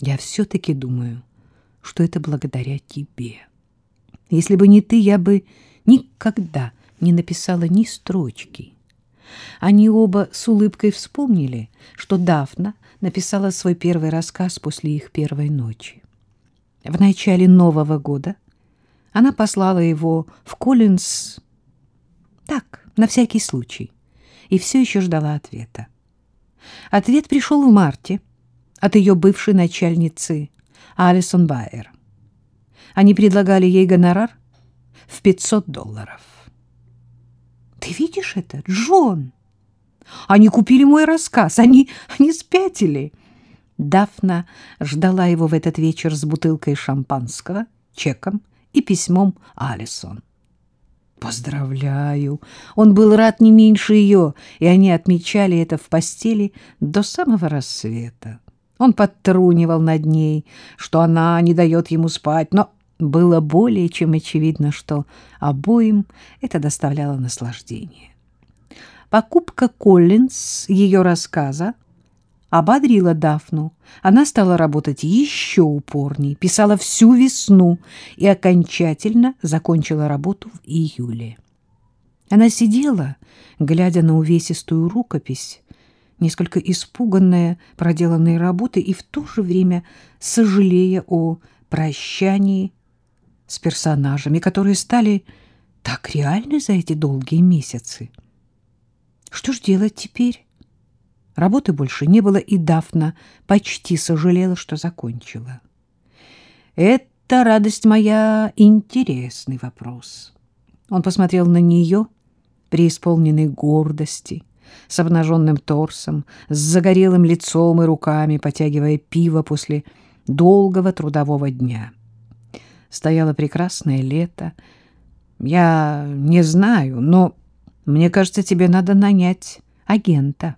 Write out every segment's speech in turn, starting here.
Я все-таки думаю, что это благодаря тебе. Если бы не ты, я бы никогда не написала ни строчки. Они оба с улыбкой вспомнили, что Дафна написала свой первый рассказ после их первой ночи. В начале Нового года она послала его в Коллинз так, на всякий случай, и все еще ждала ответа. Ответ пришел в марте от ее бывшей начальницы Алисон Байер. Они предлагали ей гонорар в 500 долларов. Ты видишь это, Джон? Они купили мой рассказ, они, они спятили. Дафна ждала его в этот вечер с бутылкой шампанского, чеком и письмом Алисон. Поздравляю! Он был рад не меньше ее, и они отмечали это в постели до самого рассвета. Он подтрунивал над ней, что она не дает ему спать, но было более чем очевидно, что обоим это доставляло наслаждение. Покупка Коллинз ее рассказа ободрила Дафну. Она стала работать еще упорней, писала всю весну и окончательно закончила работу в июле. Она сидела, глядя на увесистую рукопись, несколько испуганная проделанной работой и в то же время сожалея о прощании с персонажами, которые стали так реальны за эти долгие месяцы. Что ж делать теперь? Работы больше не было, и Дафна почти сожалела, что закончила. «Это, радость моя, интересный вопрос». Он посмотрел на нее, преисполненный гордости, с обнаженным торсом, с загорелым лицом и руками, потягивая пиво после долгого трудового дня. Стояло прекрасное лето. Я не знаю, но мне кажется, тебе надо нанять агента.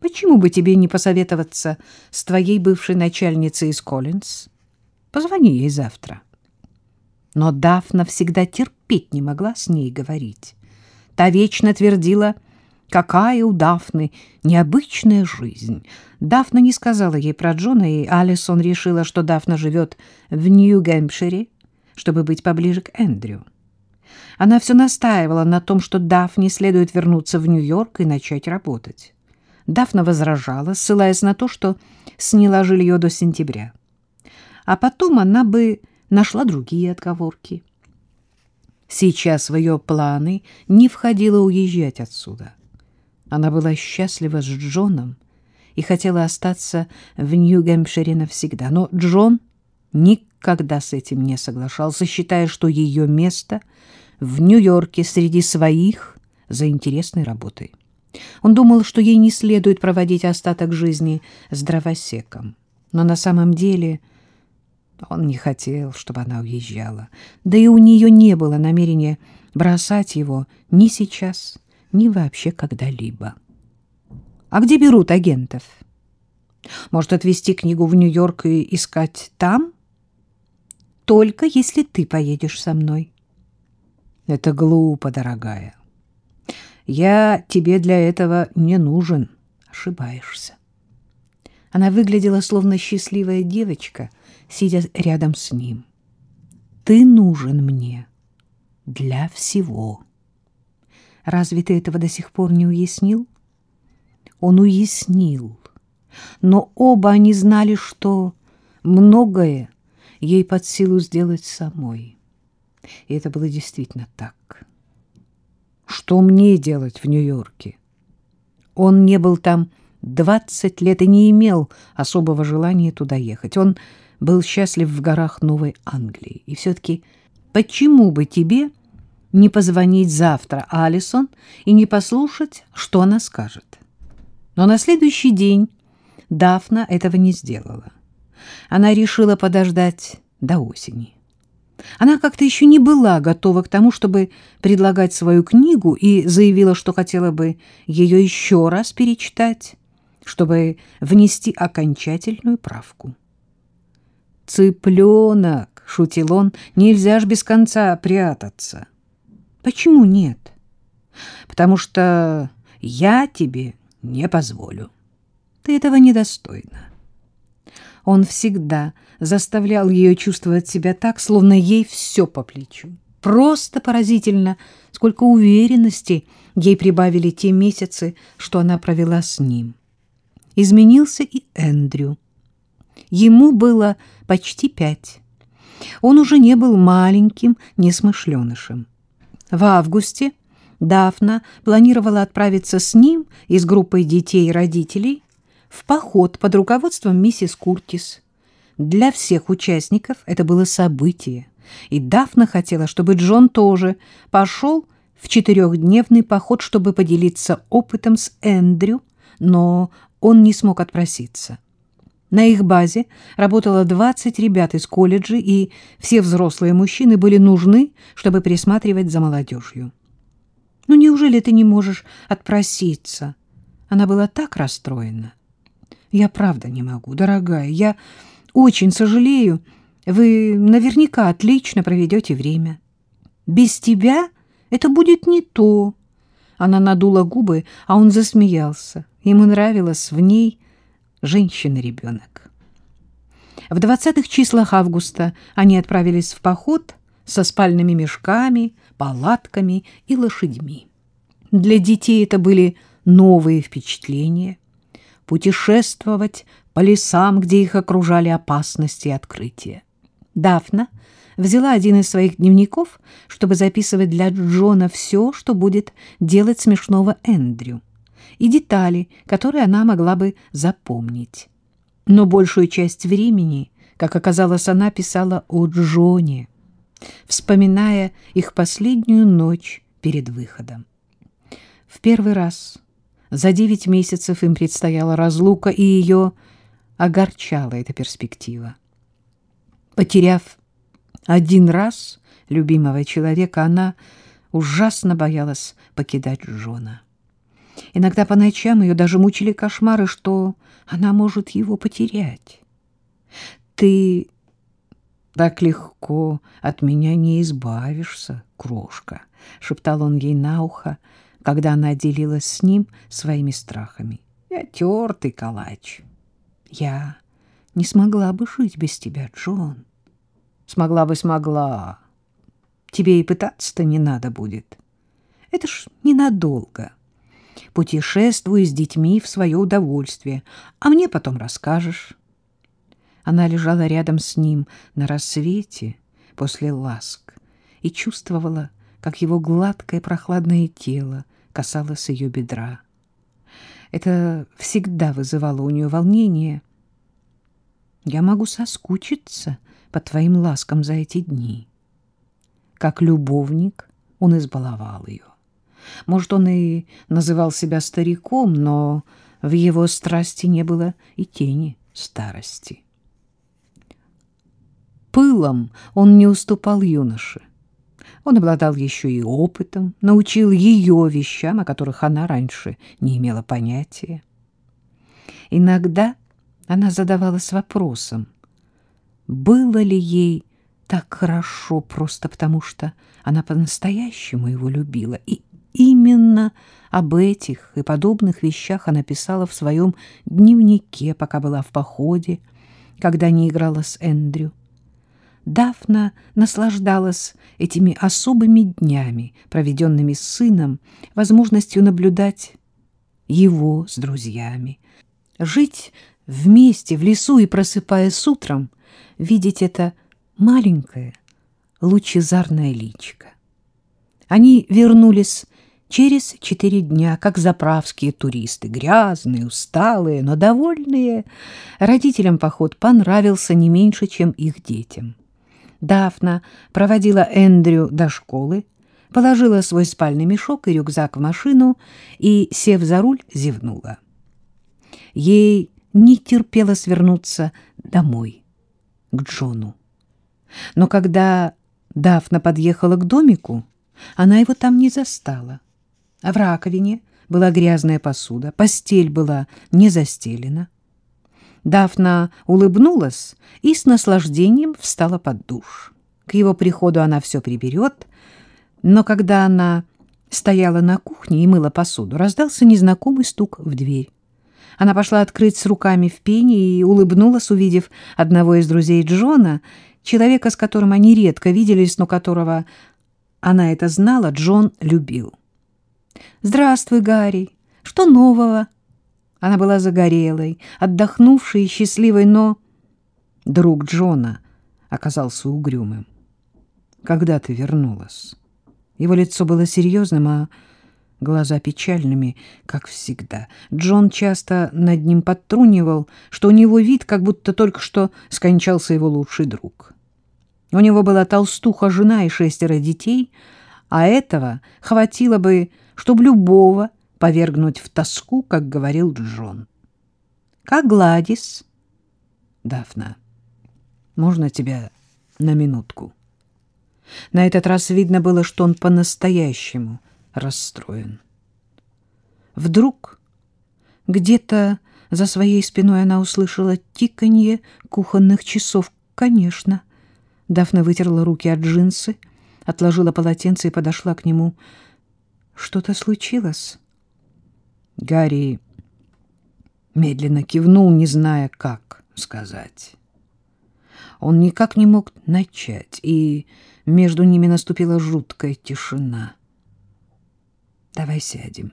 Почему бы тебе не посоветоваться с твоей бывшей начальницей из Коллинз? Позвони ей завтра. Но Дафна всегда терпеть не могла с ней говорить. Та вечно твердила, какая у Дафны необычная жизнь. Дафна не сказала ей про Джона, и Алисон решила, что Дафна живет в Нью-Гэмпшире, чтобы быть поближе к Эндрю. Она все настаивала на том, что Дафне следует вернуться в Нью-Йорк и начать работать. Дафна возражала, ссылаясь на то, что сняла жилье до сентября. А потом она бы нашла другие отговорки. Сейчас в ее планы не входило уезжать отсюда. Она была счастлива с Джоном и хотела остаться в Нью-Гэмпшире навсегда. Но Джон никогда с этим не соглашался, считая, что ее место — в Нью-Йорке среди своих за интересной работой. Он думал, что ей не следует проводить остаток жизни с дровосеком. Но на самом деле он не хотел, чтобы она уезжала. Да и у нее не было намерения бросать его ни сейчас, ни вообще когда-либо. А где берут агентов? Может, отвезти книгу в Нью-Йорк и искать там? Только если ты поедешь со мной. Это глупо, дорогая. Я тебе для этого не нужен. Ошибаешься. Она выглядела словно счастливая девочка, сидя рядом с ним. Ты нужен мне для всего. Разве ты этого до сих пор не уяснил? Он уяснил. Но оба они знали, что многое ей под силу сделать самой. И это было действительно так. Что мне делать в Нью-Йорке? Он не был там двадцать лет и не имел особого желания туда ехать. Он был счастлив в горах Новой Англии. И все-таки почему бы тебе не позвонить завтра Алисон и не послушать, что она скажет? Но на следующий день Дафна этого не сделала. Она решила подождать до осени. Она как-то еще не была готова к тому, чтобы предлагать свою книгу, и заявила, что хотела бы ее еще раз перечитать, чтобы внести окончательную правку. «Цыпленок!» — шутил он. «Нельзя ж без конца прятаться». «Почему нет?» «Потому что я тебе не позволю. Ты этого недостойна». Он всегда заставлял ее чувствовать себя так, словно ей все по плечу. Просто поразительно, сколько уверенности ей прибавили те месяцы, что она провела с ним. Изменился и Эндрю. Ему было почти пять. Он уже не был маленьким, несмышленышем. В августе Дафна планировала отправиться с ним и с группой детей и родителей в поход под руководством миссис Куртис. Для всех участников это было событие, и Дафна хотела, чтобы Джон тоже пошел в четырехдневный поход, чтобы поделиться опытом с Эндрю, но он не смог отпроситься. На их базе работало 20 ребят из колледжа, и все взрослые мужчины были нужны, чтобы присматривать за молодежью. «Ну неужели ты не можешь отпроситься?» Она была так расстроена. «Я правда не могу, дорогая. Я очень сожалею. Вы наверняка отлично проведете время. Без тебя это будет не то». Она надула губы, а он засмеялся. Ему нравилось в ней женщина-ребенок. В двадцатых числах августа они отправились в поход со спальными мешками, палатками и лошадьми. Для детей это были новые впечатления. Путешествовать по лесам, где их окружали опасности и открытия. Дафна взяла один из своих дневников, чтобы записывать для Джона все, что будет делать смешного Эндрю и детали, которые она могла бы запомнить. Но большую часть времени, как оказалось, она писала о Джоне, вспоминая их последнюю ночь перед выходом. В первый раз за девять месяцев им предстояла разлука, и ее огорчала эта перспектива. Потеряв один раз любимого человека, она ужасно боялась покидать Джона. Иногда по ночам ее даже мучили кошмары, что она может его потерять. «Ты так легко от меня не избавишься, крошка», — шептал он ей на ухо, когда она делилась с ним своими страхами. «Я тертый калач. Я не смогла бы жить без тебя, Джон. Смогла бы, смогла. Тебе и пытаться-то не надо будет. Это ж ненадолго» путешествуй с детьми в свое удовольствие, а мне потом расскажешь. Она лежала рядом с ним на рассвете после ласк и чувствовала, как его гладкое прохладное тело касалось ее бедра. Это всегда вызывало у нее волнение. «Я могу соскучиться по твоим ласкам за эти дни». Как любовник он избаловал ее. Может, он и называл себя стариком, но в его страсти не было и тени старости. Пылом он не уступал юноше. Он обладал еще и опытом, научил ее вещам, о которых она раньше не имела понятия. Иногда она задавалась вопросом, было ли ей так хорошо просто потому, что она по-настоящему его любила, и Именно об этих и подобных вещах она писала в своем дневнике, пока была в походе, когда не играла с Эндрю. Дафна наслаждалась этими особыми днями, проведенными с сыном, возможностью наблюдать его с друзьями, жить вместе в лесу и, просыпаясь утром, видеть это маленькое лучезарное личико. Они вернулись через четыре дня, как заправские туристы, грязные, усталые, но довольные. Родителям поход понравился не меньше, чем их детям. Дафна проводила Эндрю до школы, положила свой спальный мешок и рюкзак в машину и, сев за руль, зевнула. Ей не терпелось вернуться домой, к Джону. Но когда Дафна подъехала к домику, она его там не застала. В раковине была грязная посуда, постель была не застелена. Дафна улыбнулась и с наслаждением встала под душ. К его приходу она все приберет, но когда она стояла на кухне и мыла посуду, раздался незнакомый стук в дверь. Она пошла открыть с руками в пене и улыбнулась, увидев одного из друзей Джона, человека, с которым они редко виделись, но которого она это знала, Джон любил. «Здравствуй, Гарри! Что нового?» Она была загорелой, отдохнувшей и счастливой, но друг Джона оказался угрюмым. «Когда ты вернулась?» Его лицо было серьезным, а глаза печальными, как всегда. Джон часто над ним подтрунивал, что у него вид, как будто только что скончался его лучший друг. У него была толстуха жена и шестеро детей, а этого хватило бы, чтобы любого повергнуть в тоску, как говорил Джон. «Как Гладис?» «Дафна, можно тебя на минутку?» На этот раз видно было, что он по-настоящему расстроен. Вдруг где-то за своей спиной она услышала тиканье кухонных часов. Конечно. Дафна вытерла руки от джинсы, отложила полотенце и подошла к нему. Что-то случилось? Гарри медленно кивнул, не зная, как сказать. Он никак не мог начать, и между ними наступила жуткая тишина. «Давай сядем».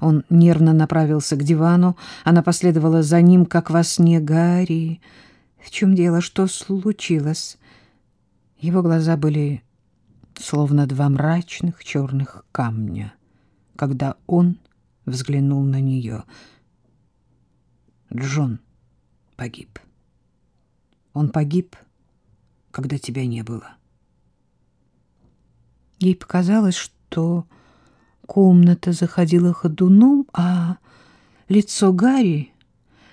Он нервно направился к дивану. Она последовала за ним, как во сне Гарри. «В чем дело? Что случилось?» Его глаза были словно два мрачных черных камня, когда он взглянул на нее. Джон погиб. Он погиб, когда тебя не было. Ей показалось, что комната заходила ходуном, а лицо Гарри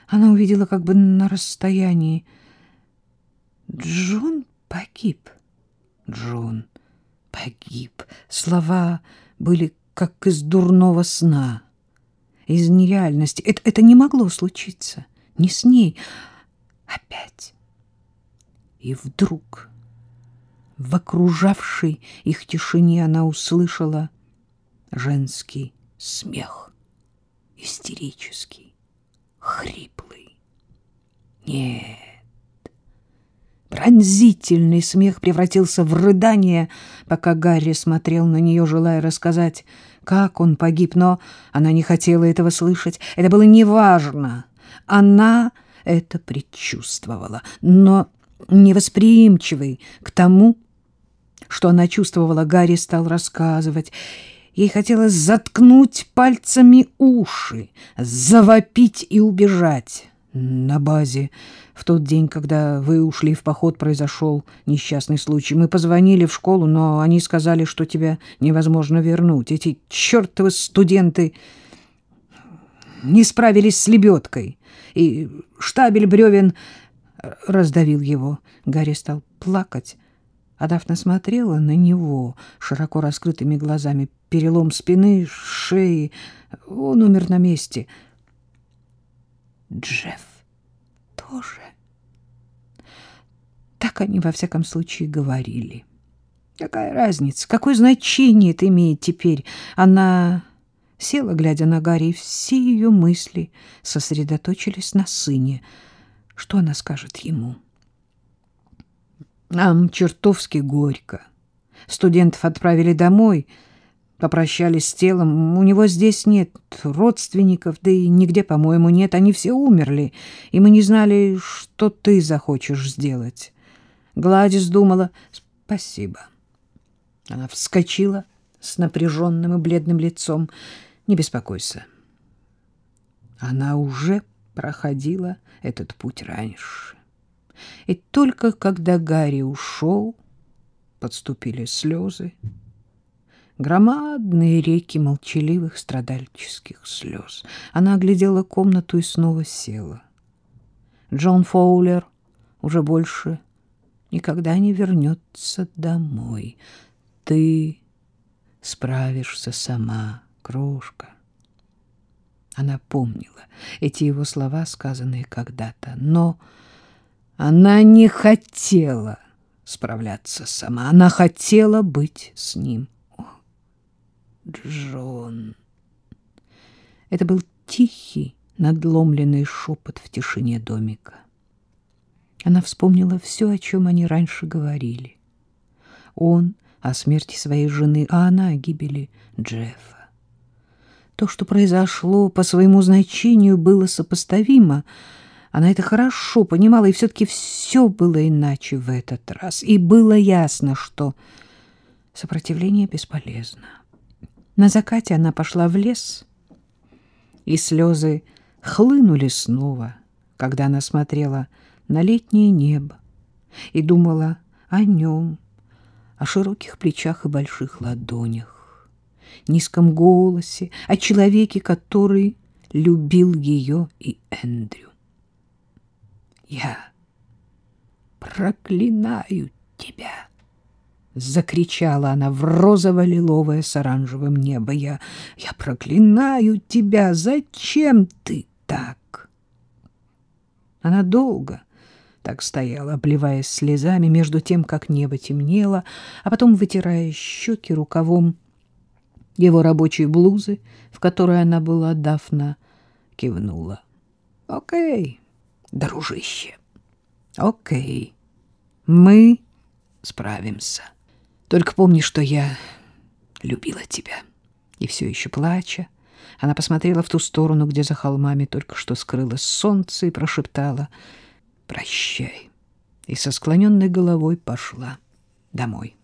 она увидела как бы на расстоянии. Джон погиб. Джон погиб. Слова были как из дурного сна, из нереальности. Это, это не могло случиться. Не с ней. Опять. И вдруг в окружавшей их тишине она услышала женский смех, истерический, хриплый. Нет, пронзительный смех превратился в рыдание, пока Гарри смотрел на нее, желая рассказать, как он погиб, но она не хотела этого слышать. Это было неважно. Она это предчувствовала, но невосприимчивый к тому, что она чувствовала, Гарри стал рассказывать. Ей хотелось заткнуть пальцами уши, завопить и убежать. На базе в тот день, когда вы ушли в поход, произошел несчастный случай. Мы позвонили в школу, но они сказали, что тебя невозможно вернуть. Эти чертовы студенты не справились с лебедкой, и штабель бревен раздавил его. Гарри стал плакать, а смотрела на него широко раскрытыми глазами. Перелом спины, шеи. Он умер на месте. Джефф тоже. Так они, во всяком случае, говорили. Какая разница? Какое значение это имеет теперь? Она села, глядя на Гарри, и все ее мысли сосредоточились на сыне. Что она скажет ему? — нам чертовски горько. Студентов отправили домой, попрощались с телом. У него здесь нет родственников, да и нигде, по-моему, нет. Они все умерли, и мы не знали, что ты захочешь сделать. Гладис думала «Спасибо». Она вскочила с напряженным и бледным лицом. «Не беспокойся». Она уже проходила этот путь раньше. И только когда Гарри ушел, подступили слезы, громадные реки молчаливых страдальческих слез. Она оглядела комнату и снова села. Джон Фоулер уже больше никогда не вернется домой. Ты справишься сама, крошка. Она помнила эти его слова, сказанные когда-то, но она не хотела справляться сама. Она хотела быть с ним. Джон. Это был тихий, надломленный шепот в тишине домика. Она вспомнила все, о чем они раньше говорили. Он о смерти своей жены, а она о гибели Джеффа. То, что произошло по своему значению, было сопоставимо. Она это хорошо понимала, и все-таки все было иначе в этот раз. И было ясно, что сопротивление бесполезно. На закате она пошла в лес, и слезы хлынули снова, когда она смотрела на летнее небо и думала о нем, о широких плечах и больших ладонях, низком голосе, о человеке, который любил ее и Эндрю. «Я проклинаю тебя!» Закричала она в розово-лиловое с оранжевым небо. «Я, я проклинаю тебя! Зачем ты так?» Она долго так стояла, обливаясь слезами, между тем, как небо темнело, а потом, вытирая щеки рукавом его рабочей блузы, в которой она была, Дафна кивнула. — Окей, дружище, окей, мы справимся. Только помни, что я любила тебя. И все еще плача, она посмотрела в ту сторону, где за холмами только что скрылось солнце, и прошептала — прощай. И со склоненной головой пошла домой.